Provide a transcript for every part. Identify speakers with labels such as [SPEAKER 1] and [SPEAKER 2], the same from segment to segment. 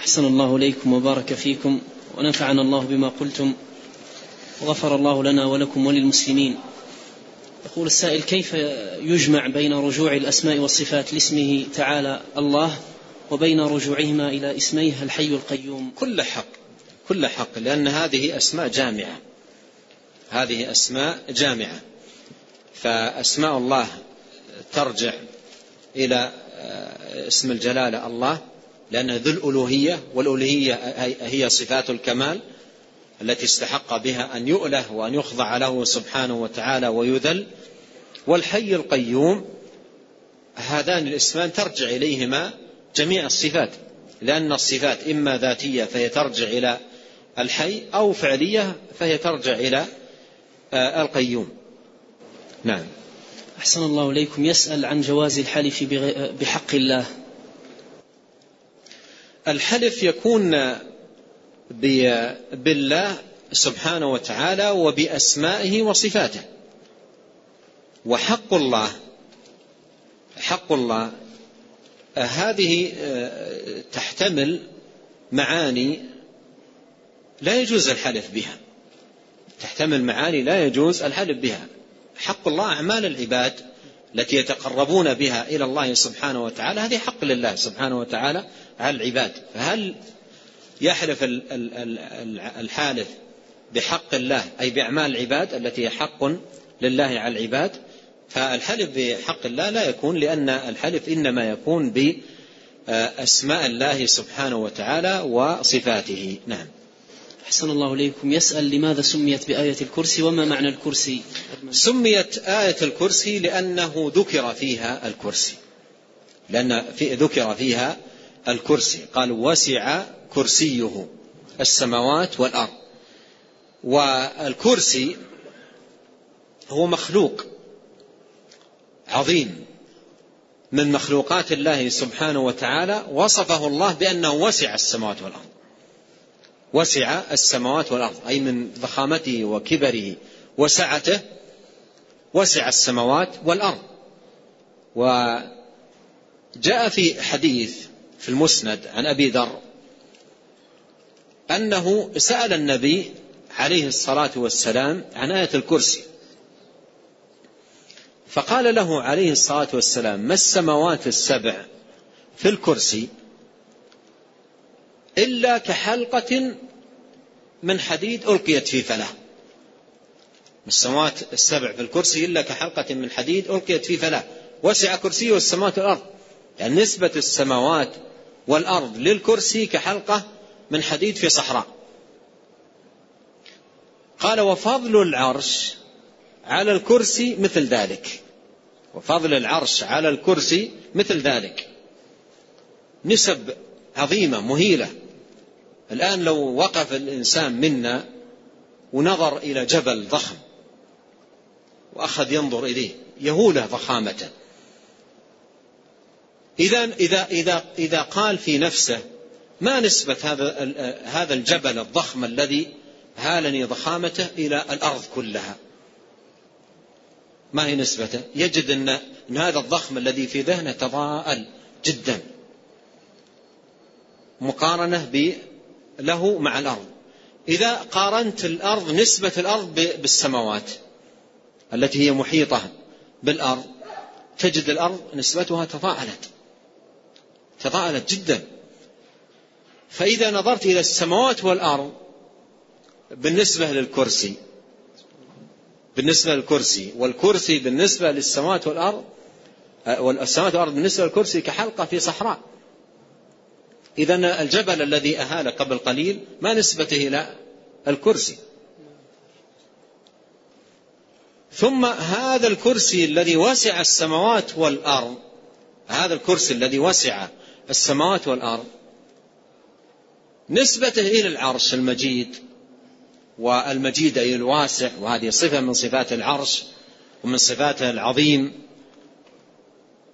[SPEAKER 1] أحسن الله إليكم وبارك فيكم ونفعنا الله بما قلتم وغفر الله لنا ولكم وللمسلمين. يقول السائل كيف يجمع بين رجوع الأسماء والصفات لاسمه تعالى الله وبين رجوعهما إلى اسميه الحي القيوم؟
[SPEAKER 2] كل حق كل حق لأن هذه أسماء جامعة. هذه أسماء جامعة. فأسماء الله ترجع إلى آه، اسم الجلالة الله لأنه ذو الألوهية والألوهية هي صفات الكمال التي استحق بها أن يؤله وأن يخضع له سبحانه وتعالى ويذل. والحي القيوم هذان الاسمان ترجع إليهما جميع الصفات لأن الصفات إما ذاتية فهي ترجع إلى الحي أو فعلية فهي ترجع إلى آه، القيوم. نعم.
[SPEAKER 1] أحسن الله إليكم. يسأل عن جواز الحلف بحق الله.
[SPEAKER 2] الحلف يكون بالله سبحانه وتعالى وبأسمائه وصفاته. وحق الله حق الله هذه تحتمل معاني لا يجوز الحلف بها. تحتمل معاني لا يجوز الحلف بها. حق الله أعمال العباد التي يتقربون بها إلى الله سبحانه وتعالى هذه حق لله سبحانه وتعالى على العباد. فهل يحلف الحالف بحق الله أي بأعمال العباد التي هي حق لله على العباد؟ فالحلف بحق الله لا يكون لأن الحلف إنما يكون بأسماء الله سبحانه وتعالى وصفاته. نعم.
[SPEAKER 1] أحسن الله إليكم. يسأل لماذا سميت بآية الكرسي وما معنى الكرسي؟
[SPEAKER 2] سميت آية الكرسي لأنه ذكر فيها الكرسي. لأن في ذكر فيها الكرسي. قال وسع كرسيه السماوات والأرض. والكرسي هو مخلوق عظيم. من مخلوقات الله سبحانه وتعالى وصفه الله بأنه وسع السماوات والأرض. وسع السماوات والأرض أي من ضخامته وكبره وسعته وسع السماوات والأرض. وجاء في حديث في المسند عن أبي ذر أنه سأل النبي عليه الصلاة والسلام عن آية الكرسي. فقال له عليه الصلاة والسلام ما السماوات السبع في الكرسي؟ إلا كحلقة من حديد ألقيت في فلاة السماوات السبع في الكرسي إلا كحلقة من حديد ألقيت في فلاة وسع كرسيه السماوات والأرض. يعني نسبة السماوات والأرض للكرسي كحلقة من حديد في صحراء. قال وفضل العرش على الكرسي مثل ذلك. وفضل العرش على الكرسي مثل ذلك. نسب عظيمة مهيلة. الآن لو وقف الإنسان منا ونظر إلى جبل ضخم وأخذ ينظر إليه يهوله ضخامته إذا إذا إذا إذا قال في نفسه ما نسبة هذا هذا الجبل الضخم الذي هالني ضخامته إلى الأرض كلها؟ ما هي نسبته؟ يجد أن, أن هذا الضخم الذي في ذهنه تضاءل جدا. مقارنة له مع الأرض. إذا قارنت الأرض نسبة الأرض بالسماوات التي هي محيطة بالأرض تجد الأرض نسبتها تضاءلت. تضاءلت جدا. فإذا نظرت إلى السماوات والأرض بالنسبة للكرسي بالنسبة للكرسي والكرسي بالنسبة للسماوات والأرض والسماوات والأرض بالنسبة للكرسي كحلقة في صحراء. إذا الجبل الذي أهال قبل قليل ما نسبته إلى الكرسي. ثم هذا الكرسي الذي وسع السماوات والأرض هذا الكرسي الذي وسع السماوات والأرض نسبته إلى العرش المجيد والمجيد أي الواسع وهذه صفة من صفات العرش ومن صفاته العظيم.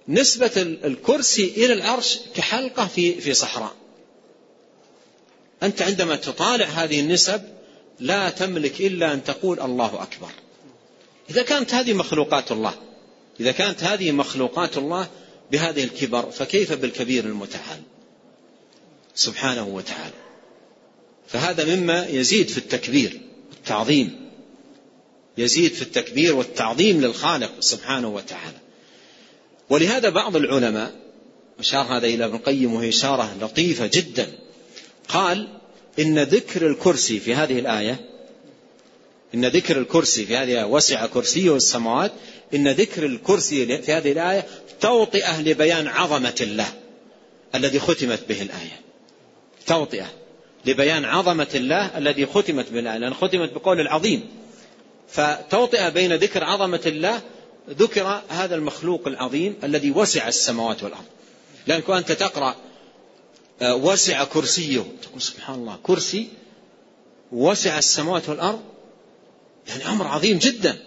[SPEAKER 2] نسبة الكرسي إلى العرش كحلقة في في صحراء. أنت عندما تطالع هذه النسب لا تملك إلا أن تقول الله أكبر. إذا كانت هذه مخلوقات الله إذا كانت هذه مخلوقات الله بهذه الكبر فكيف بالكبير المتعال؟ سبحانه وتعالى. فهذا مما يزيد في التكبير والتعظيم. يزيد في التكبير والتعظيم للخالق سبحانه وتعالى. ولهذا بعض العلماء أشار هذا إلى ابن القيم وهي إشارة لطيفة جدا قال إن ذكر الكرسي في هذه الآية إن ذكر الكرسي في هذه وسع كرسيه السماوات إن ذكر الكرسي في هذه الآية توطئة لبيان عظمة الله الذي ختمت به الآية. توطئة لبيان عظمة الله الذي ختمت به الآية لأن ختمت بقول العظيم. فتوطئة بين ذكر عظمة الله ذكر هذا المخلوق العظيم الذي وسع السماوات والأرض. لأنك أنت تقرأ آه، وسع كرسيه. تقول سبحان الله كرسي وسع السماوات والأرض؟ يعني أمر عظيم جدا.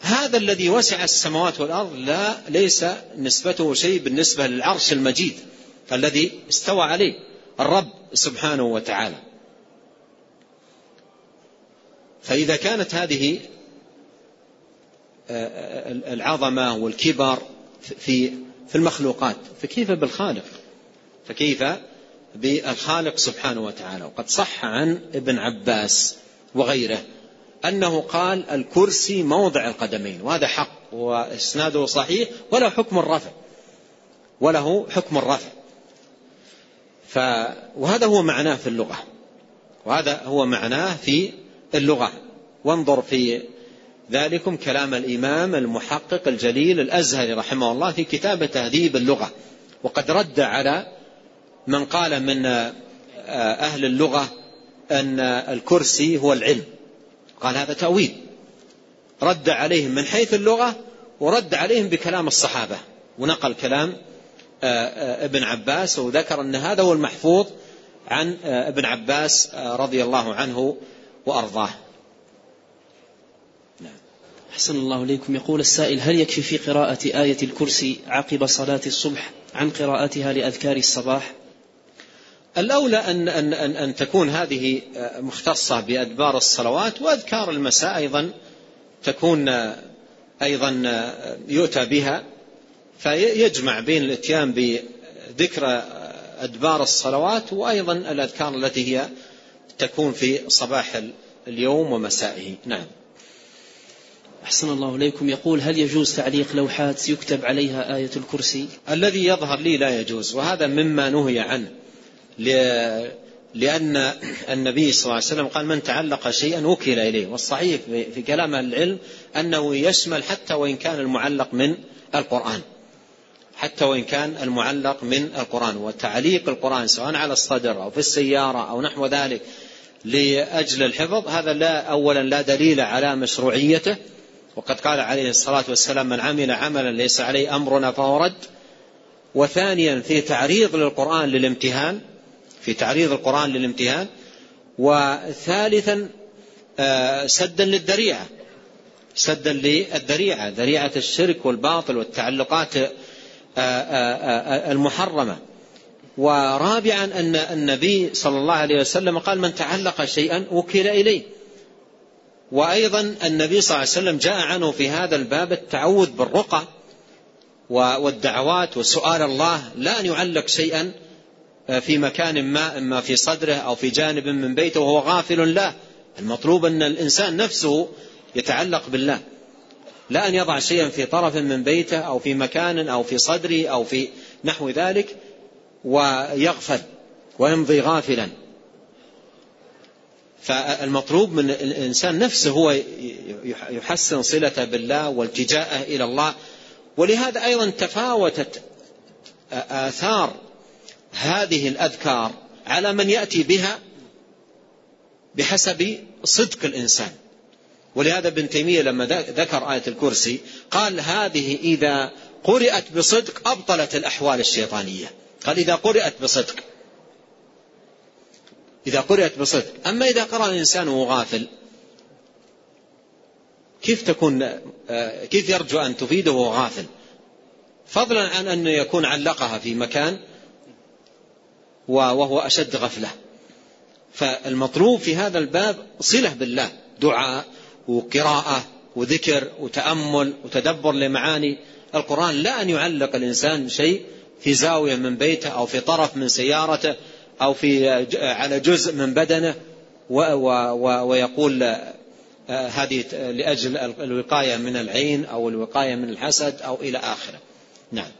[SPEAKER 2] هذا الذي وسع السماوات والأرض لا ليس نسبته شيء بالنسبة للعرش المجيد الذي استوى عليه الرب سبحانه وتعالى. فإذا كانت هذه العظمة والكبر في في المخلوقات فكيف بالخالق؟ فكيف بالخالق سبحانه وتعالى؟ وقد صح عن ابن عباس وغيره أنه قال الكرسي موضع القدمين وهذا حق وإسناده صحيح وله حكم الرفع وله حكم الرفع. ف وهذا هو معناه في اللغة وهذا هو معناه في اللغة. وانظر في ذلكم كلام الإمام المحقق الجليل الأزهري رحمه الله في كتاب تهذيب اللغة. وقد رد على من قال من أهل اللغة أن الكرسي هو العلم. قال هذا تأويل. رد عليهم من حيث اللغة ورد عليهم بكلام الصحابة. ونقل كلام ابن عباس وذكر أن هذا هو المحفوظ عن ابن عباس رضي الله عنه وأرضاه.
[SPEAKER 1] أحسن الله إليكم. يقول السائل هل يكفي في قراءة آية الكرسي عقب صلاة الصبح عن قراءتها لأذكار الصباح؟
[SPEAKER 2] الأولى أن, أن, أن, أن تكون هذه مختصة بأدبار الصلوات وأذكار المساء أيضا تكون أيضا يؤتى بها. فيجمع بين الإتيان بذكر أدبار الصلوات وأيضا الأذكار التي هي تكون في صباح اليوم ومسائه. نعم.
[SPEAKER 1] أحسن الله إليكم. يقول هل يجوز تعليق لوحات يكتب عليها آية الكرسي؟
[SPEAKER 2] الذي يظهر لي لا يجوز وهذا مما نهي عنه. لأن النبي صلى الله عليه وسلم قال من تعلق شيئا وكل إليه. والصحيح في كلام العلم أنه يشمل حتى وإن كان المعلق من القرآن. حتى وإن كان المعلق من القرآن. وتعليق القرآن سواء على الصدر أو في السيارة أو نحو ذلك لأجل الحفظ هذا لا أولا لا دليل على مشروعيته وقد قال عليه الصلاة والسلام من عمل عملا ليس عليه أمرنا فهو رد. وثانيا في تعريض للقرآن للامتهان في تعريض القرآن للامتهان. وثالثا آه، سدا للذريعة سدا للذريعة ذريعة الشرك والباطل والتعلقات آه، آه، المحرمة. ورابعا أن النبي صلى الله عليه وسلم قال من تعلق شيئا وكل إليه. وأيضا النبي صلى الله عليه وسلم جاء عنه في هذا الباب التعوذ بالرقى والدعوات وسؤال الله لا أن يعلق شيئا في مكان ما إما في صدره أو في جانب من بيته وهو غافل له. المطلوب أن الإنسان نفسه يتعلق بالله. لا أن يضع شيئا في طرف من بيته أو في مكان أو في صدره أو في نحو ذلك ويغفل ويمضي غافلا. فالمطلوب من الإنسان نفسه هو يحسن صلته بالله والتجاءه إلى الله. ولهذا أيضا تفاوتت آثار هذه الأذكار على من يأتي بها بحسب صدق الإنسان. ولهذا ابن تيمية لما ذكر آية الكرسي قال هذه إذا قرأت بصدق أبطلت الأحوال الشيطانية. قال إذا قرأت بصدق. إذا قرأت بصدق. أما إذا قرأ الإنسان وهو غافل كيف تكون آه، كيف يرجو أن تفيده وهو غافل؟ فضلا عن أن يكون علقها في مكان وهو أشد غفلة. فالمطلوب في هذا الباب صلة بالله دعاء وقراءة وذكر وتأمل وتدبر لمعاني. القرآن لا أن يعلق الإنسان شيء في زاوية من بيته أو في طرف من سيارته أو في على جزء من بدنه ويقول هذه لأجل الوقاية من العين أو الوقاية من الحسد أو إلى آخره. نعم.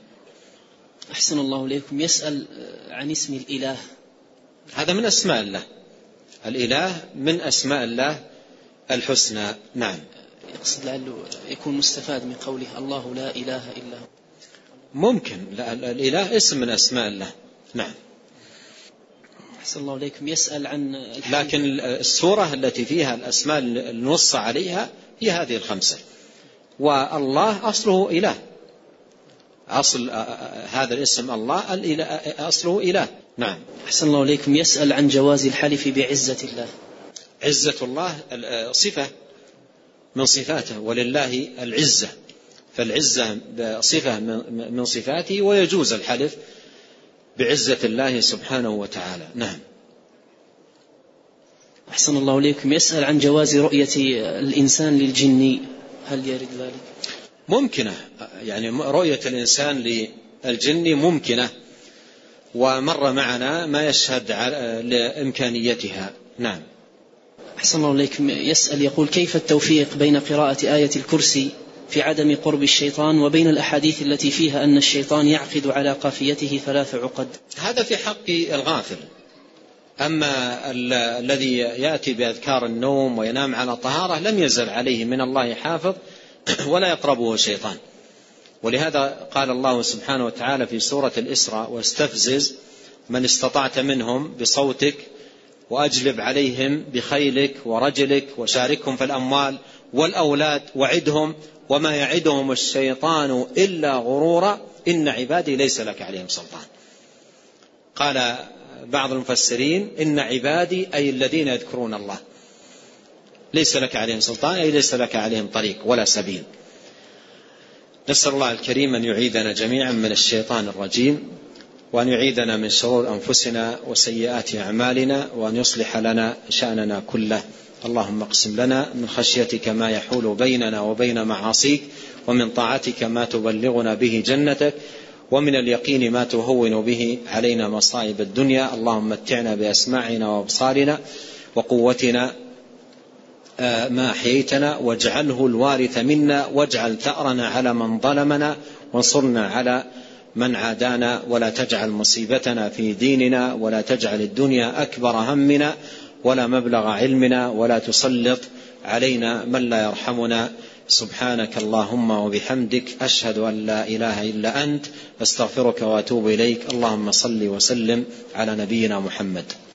[SPEAKER 1] أحسن الله إليكم. يسأل عن اسم الإله.
[SPEAKER 2] هذا من أسماء الله. الإله من أسماء الله الحسنى. نعم.
[SPEAKER 1] يقصد لعله يكون مستفاد من قوله الله لا إله إلا هو.
[SPEAKER 2] ممكن. الإله اسم من أسماء الله. نعم.
[SPEAKER 1] أحسن الله إليكم يسأل عن
[SPEAKER 2] لكن السورة التي فيها الأسماء النص عليها هي هذه الخمسة. والله أصله إله. أصل هذا الاسم الله أصله إله. نعم.
[SPEAKER 1] أحسن الله إليكم يسأل عن جواز الحلف بعزة الله.
[SPEAKER 2] عزة الله صفة من صفاته ولله العزة. فالعزة صفة من صفاته ويجوز الحلف بعزة الله سبحانه وتعالى. نعم.
[SPEAKER 1] أحسن الله إليكم. يسأل عن جواز رؤية الإنسان للجن. هل يرد ذلك؟
[SPEAKER 2] ممكنة. يعني رؤية الإنسان للجن ممكنة. ومر معنا ما يشهد لإمكانيتها. نعم.
[SPEAKER 1] أحسن الله إليكم. يسأل يقول كيف التوفيق بين قراءة آية الكرسي في عدم قرب الشيطان وبين الأحاديث التي فيها أن الشيطان يعقد على قافيته ثلاث عقد
[SPEAKER 2] هذا في حق الغافل. أما الذي يأتي بأذكار النوم وينام على طهارة لم يزل عليه من الله حافظ ولا يقربه شيطان. ولهذا قال الله سبحانه وتعالى في سورة الإسراء واستفزز من استطعت منهم بصوتك وأجلب عليهم بخيلك ورجلك وشاركهم في الأموال والأولاد وعدهم وما يعدهم الشيطان إلا غرورا إن عبادي ليس لك عليهم سلطان. قال بعض المفسرين إن عبادي أي الذين يذكرون الله. ليس لك عليهم سلطان أي ليس لك عليهم طريق ولا سبيل. نسأل الله الكريم أن يعيذنا جميعا من الشيطان الرجيم. وأن يعيذنا من شرور أنفسنا وسيئات أعمالنا وأن يصلح لنا شأننا كله. اللهم اقسم لنا من خشيتك ما يحول بيننا وبين معاصيك ومن طاعتك ما تبلغنا به جنتك ومن اليقين ما تهون به علينا مصائب الدنيا. اللهم متعنا بأسماعنا وأبصارنا وقوتنا آه، ما أحييتنا. واجعله الوارث منا. واجعل ثأرنا على من ظلمنا. وانصرنا على من عادانا ولا تجعل مصيبتنا في ديننا ولا تجعل الدنيا أكبر همنا ولا مبلغ علمنا ولا تسلط علينا من لا يرحمنا. سبحانك اللهم وبحمدك أشهد أن لا إله إلا أنت أستغفرك وأتوب إليك. اللهم صل وسلم على نبينا محمد.